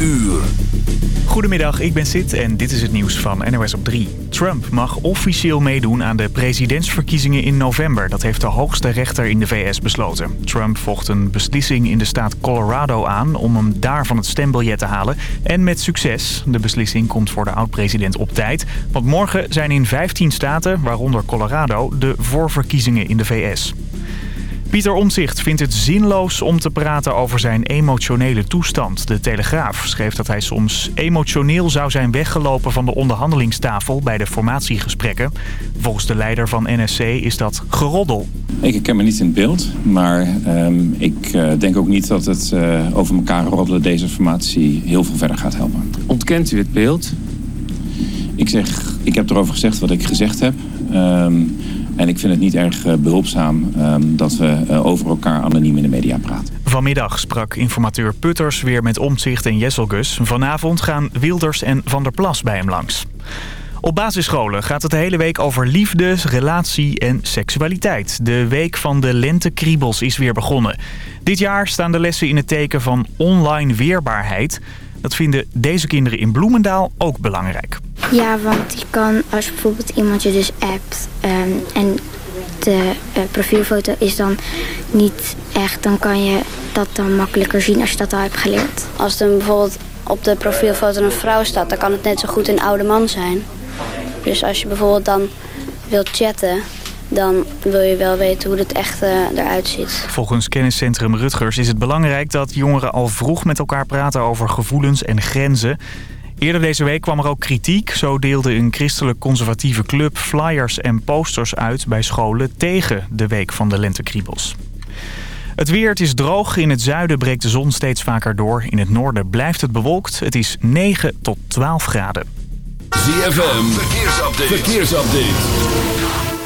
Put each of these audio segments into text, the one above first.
uur. Goedemiddag, ik ben Sid en dit is het nieuws van NOS op 3. Trump mag officieel meedoen aan de presidentsverkiezingen in november. Dat heeft de hoogste rechter in de VS besloten. Trump vocht een beslissing in de staat Colorado aan om hem daar van het stembiljet te halen. En met succes. De beslissing komt voor de oud-president op tijd. Want morgen zijn in 15 staten, waaronder Colorado, de voorverkiezingen in de VS. Pieter Omtzigt vindt het zinloos om te praten over zijn emotionele toestand. De Telegraaf schreef dat hij soms emotioneel zou zijn weggelopen van de onderhandelingstafel bij de formatiegesprekken. Volgens de leider van NSC is dat geroddel. Ik ken me niet in beeld, maar ehm, ik uh, denk ook niet dat het uh, over elkaar roddelen deze formatie heel veel verder gaat helpen. Ontkent u het beeld? Ik zeg, ik heb erover gezegd wat ik gezegd heb. Um, en ik vind het niet erg uh, behulpzaam um, dat we uh, over elkaar anoniem in de media praten. Vanmiddag sprak informateur Putters weer met Omtzigt en Jesselgus. Vanavond gaan Wilders en Van der Plas bij hem langs. Op basisscholen gaat het de hele week over liefde, relatie en seksualiteit. De week van de lentekriebels is weer begonnen. Dit jaar staan de lessen in het teken van online weerbaarheid. Dat vinden deze kinderen in Bloemendaal ook belangrijk. Ja, want je kan als bijvoorbeeld iemand je dus appt um, en de uh, profielfoto is dan niet echt, dan kan je dat dan makkelijker zien als je dat al hebt geleerd. Als er bijvoorbeeld op de profielfoto een vrouw staat, dan kan het net zo goed een oude man zijn. Dus als je bijvoorbeeld dan wilt chatten, dan wil je wel weten hoe het echt uh, eruit ziet. Volgens kenniscentrum Rutgers is het belangrijk dat jongeren al vroeg met elkaar praten over gevoelens en grenzen. Eerder deze week kwam er ook kritiek. Zo deelde een christelijk conservatieve club flyers en posters uit bij scholen tegen de week van de lentekriebels. Het weer, het is droog. In het zuiden breekt de zon steeds vaker door. In het noorden blijft het bewolkt. Het is 9 tot 12 graden. ZFM, verkeersupdate. verkeersupdate.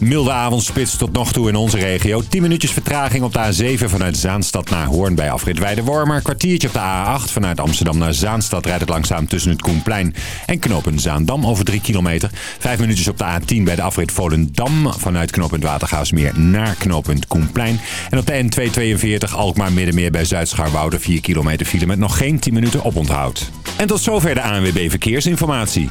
Milde avondspits tot nog toe in onze regio. 10 minuutjes vertraging op de A7 vanuit Zaanstad naar Hoorn bij afrit Weidewormer. Kwartiertje op de A8 vanuit Amsterdam naar Zaanstad rijdt het langzaam tussen het Koenplein en knooppunt Zaandam over 3 kilometer. 5 minuutjes op de A10 bij de afrit Volendam vanuit knooppunt Watergaasmeer naar knooppunt Koenplein. En op de N242 Alkmaar Middenmeer bij Zuid-Scharwoude 4 kilometer file met nog geen 10 minuten oponthoud. En tot zover de ANWB Verkeersinformatie.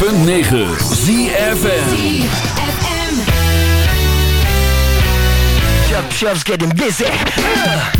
106.9 ZFM. Chub Chub's getting busy. Uh,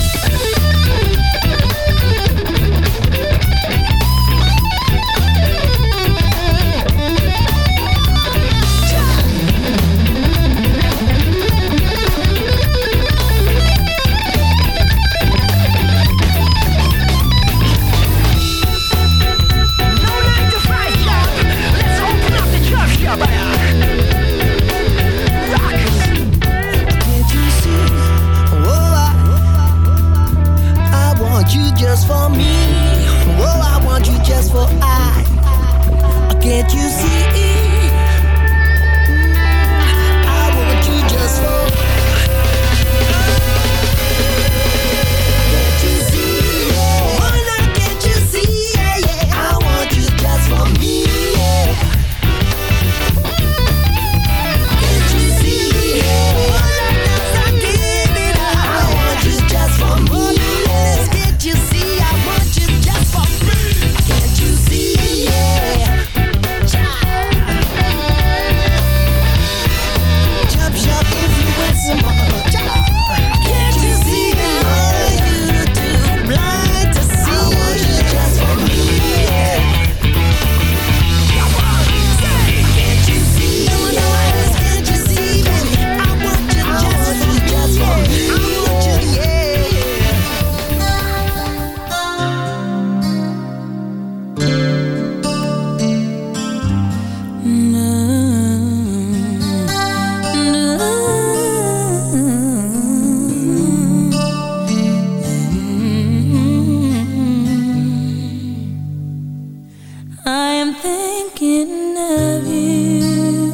I'm thinking of you.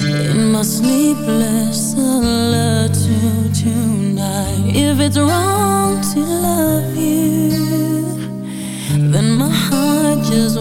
In my sleepless solitude tonight. If it's wrong to love you Then my heart just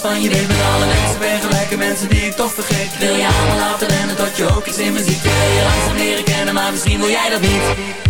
van je deed met alle mensen ben gelijke mensen die ik toch vergeet. Wil je allemaal laten rennen tot je ook iets in mijn ziet? Wil je langzaam leren kennen maar misschien wil jij dat niet.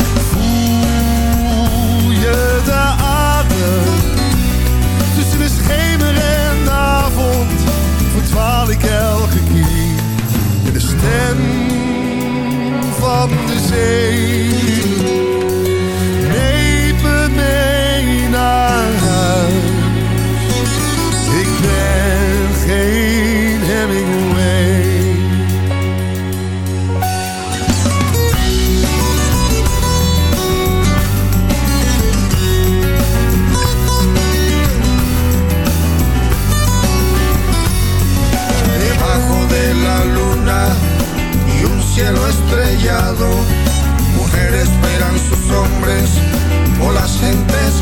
ik elke keer in de stem van de zee.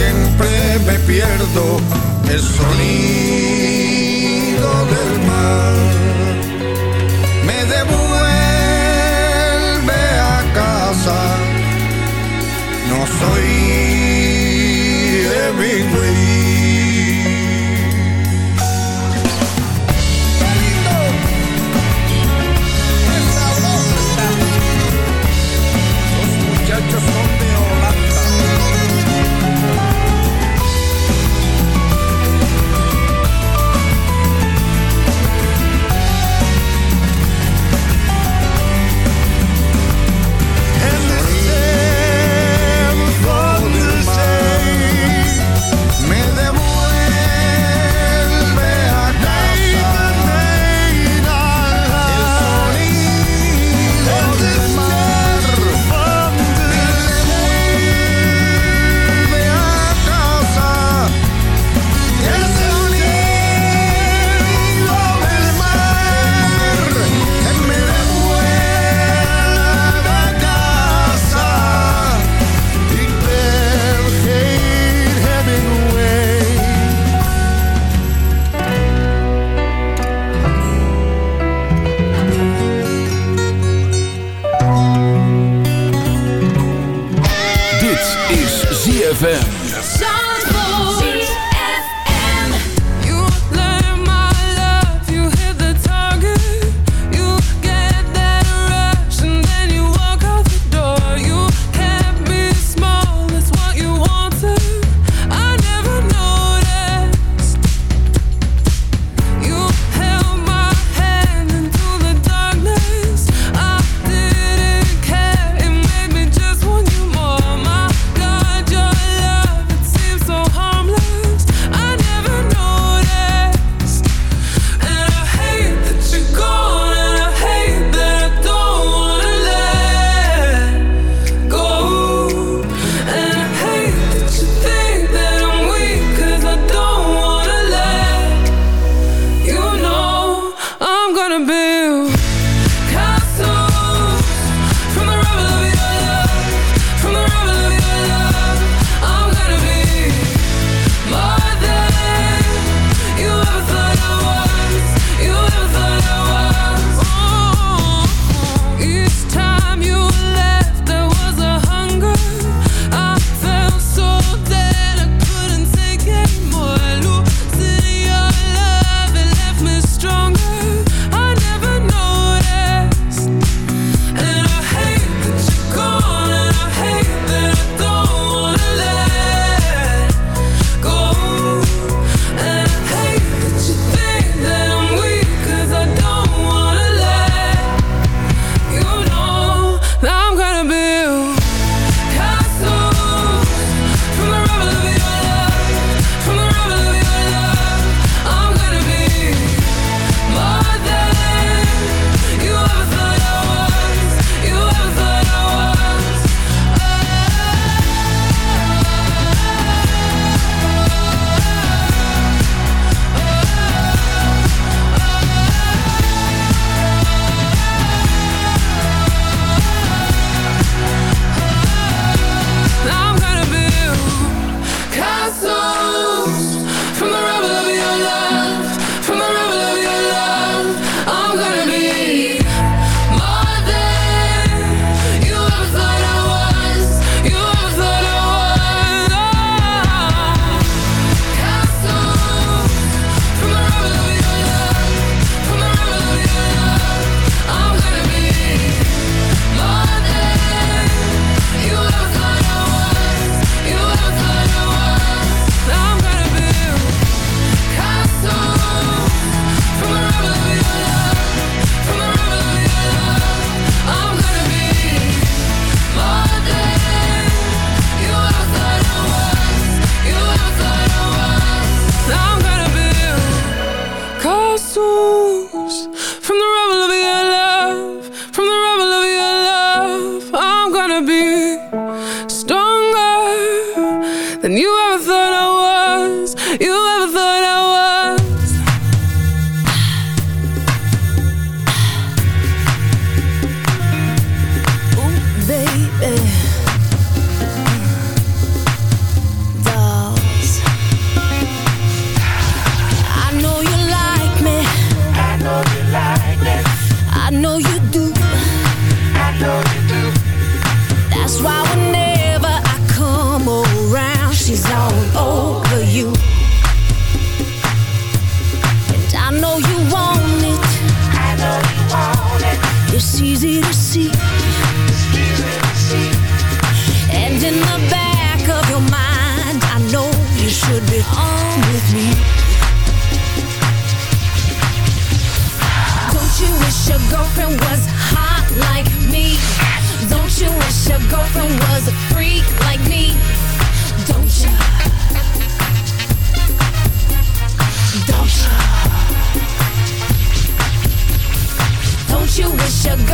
siempre me pierdo el sonido del mar. Me devuelve a casa, no soy de Hemingway.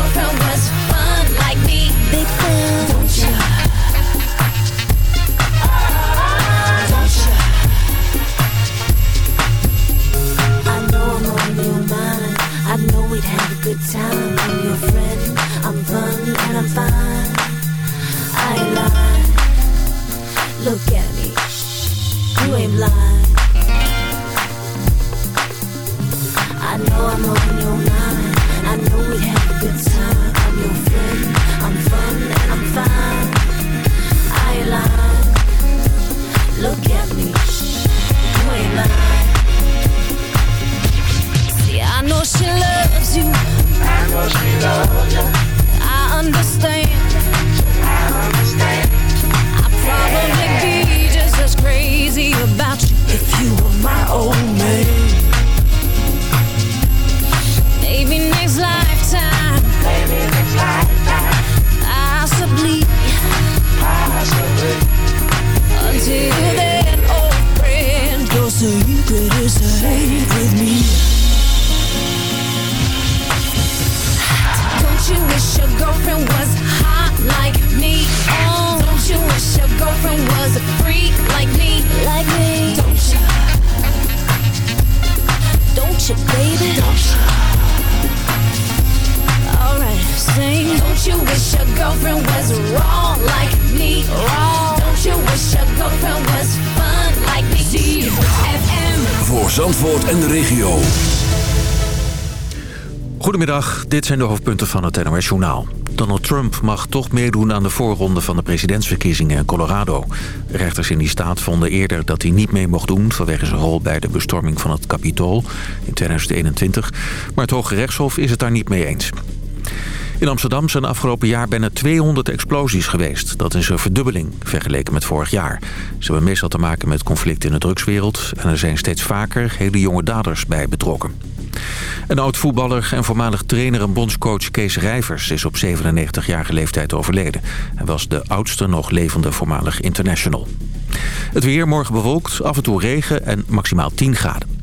Don't you were my girlfriend was like me? Don't you wish your girlfriend was fun like me? ZFM. Voor Zandvoort en de regio. Goedemiddag, dit zijn de hoofdpunten van het NOS Journaal. Donald Trump mag toch meedoen aan de voorronde van de presidentsverkiezingen in Colorado. Rechters in die staat vonden eerder dat hij niet mee mocht doen... vanwege zijn rol bij de bestorming van het Capitool in 2021. Maar het Hoge Rechtshof is het daar niet mee eens. In Amsterdam zijn afgelopen jaar bijna 200 explosies geweest. Dat is een verdubbeling vergeleken met vorig jaar. Ze hebben meestal te maken met conflicten in de drugswereld... en er zijn steeds vaker hele jonge daders bij betrokken. Een oud-voetballer en voormalig trainer en bondscoach Kees Rijvers... is op 97-jarige leeftijd overleden. Hij was de oudste nog levende voormalig international. Het weer morgen bewolkt, af en toe regen en maximaal 10 graden.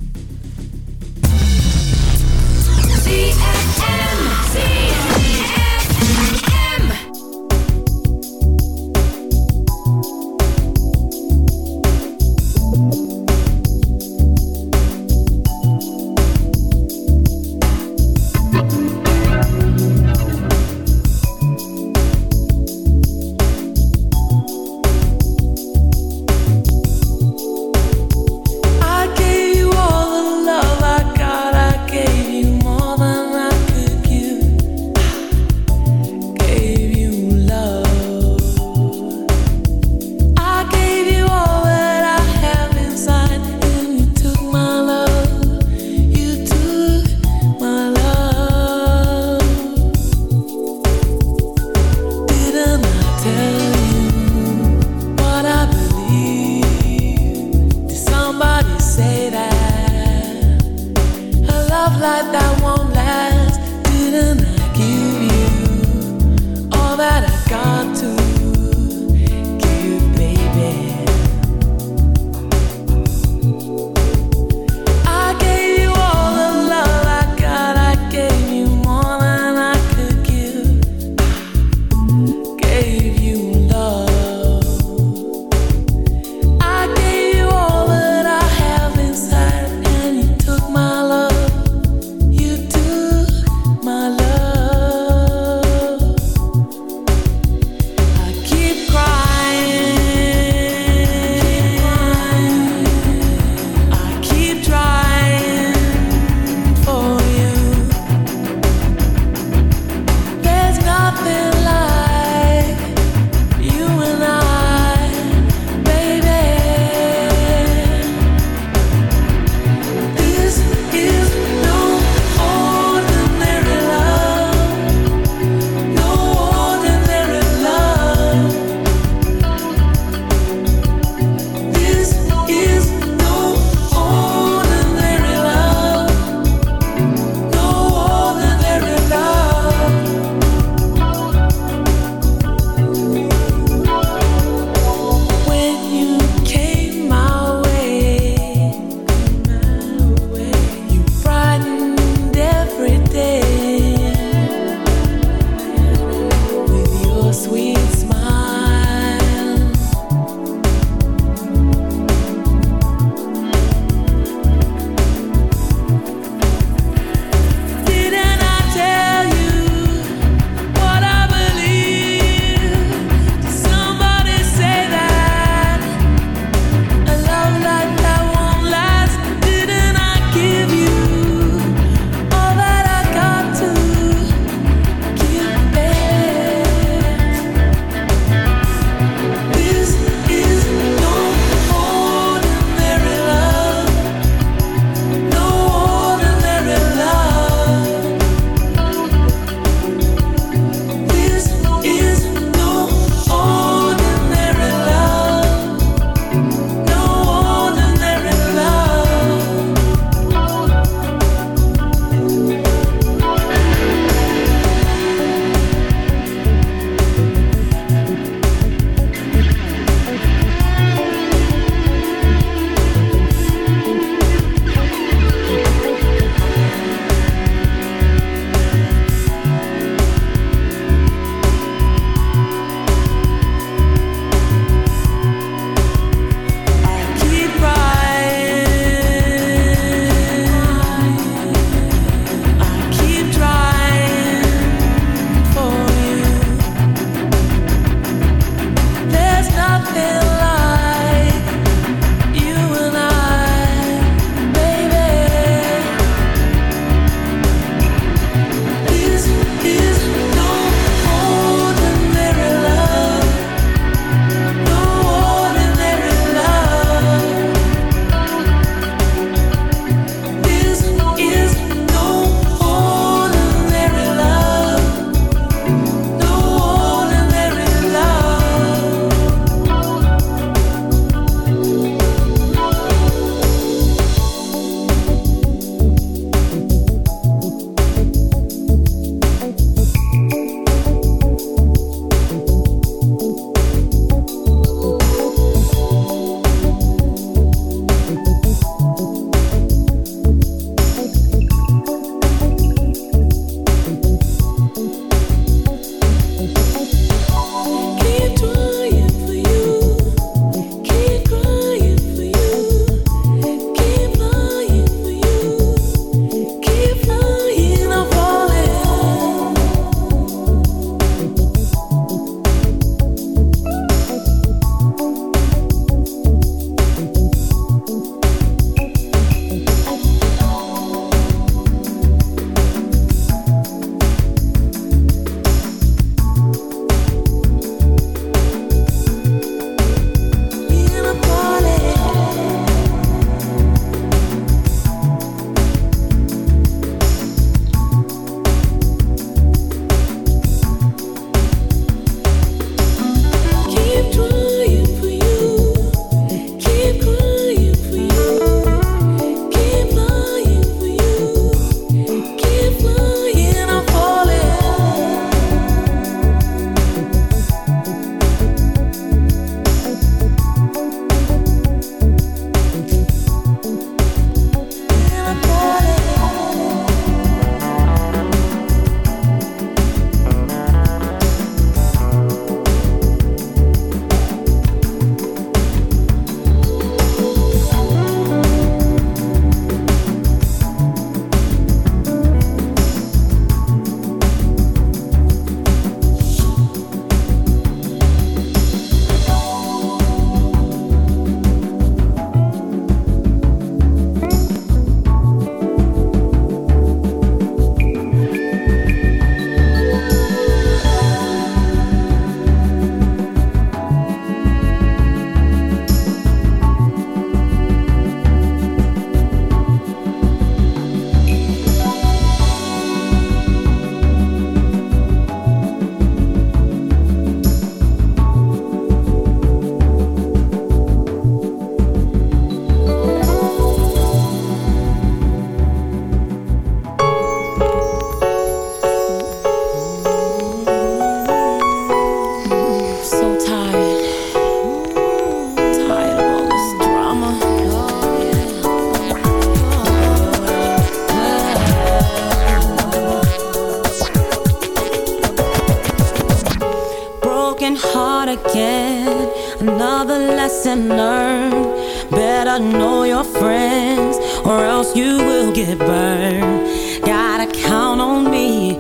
start again. Another lesson learned. Better know your friends, or else you will get burned. Gotta count on me,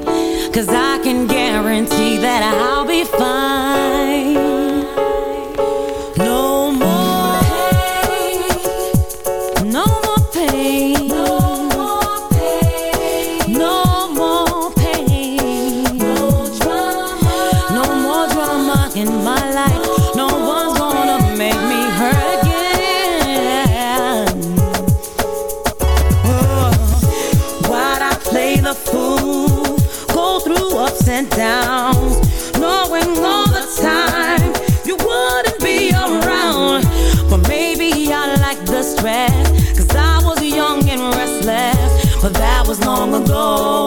cause I can guarantee that I'll be fine. and downs, knowing all the time you wouldn't be around. But maybe I like the stress, cause I was young and restless, but that was long ago.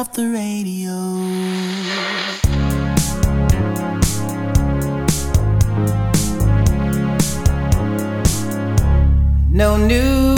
off the radio? No New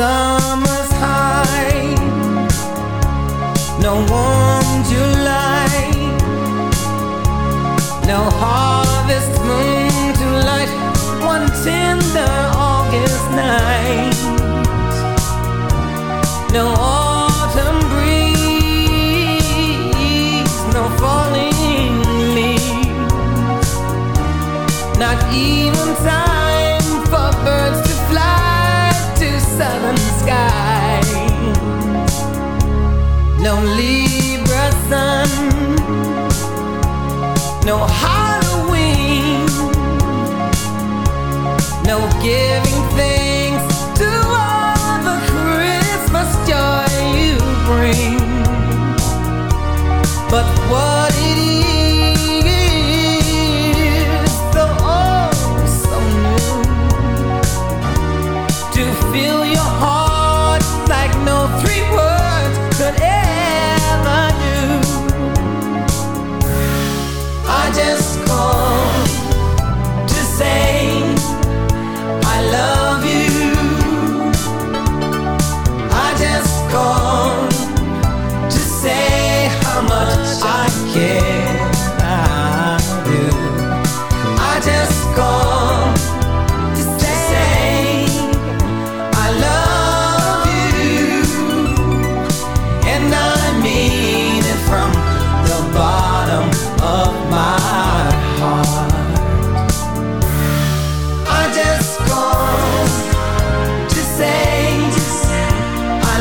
sun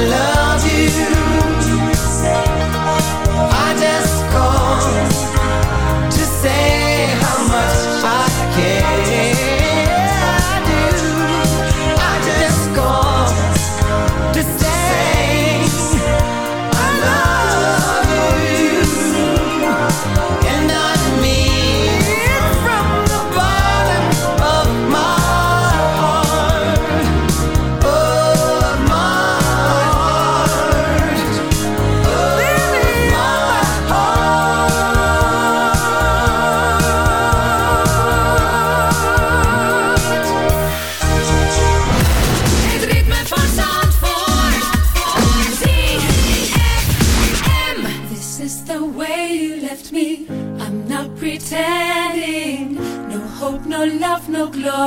I love you.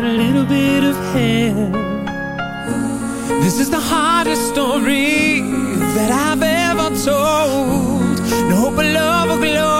But a little bit of hell. This is the hardest story that I've ever told. No hope of love or glory,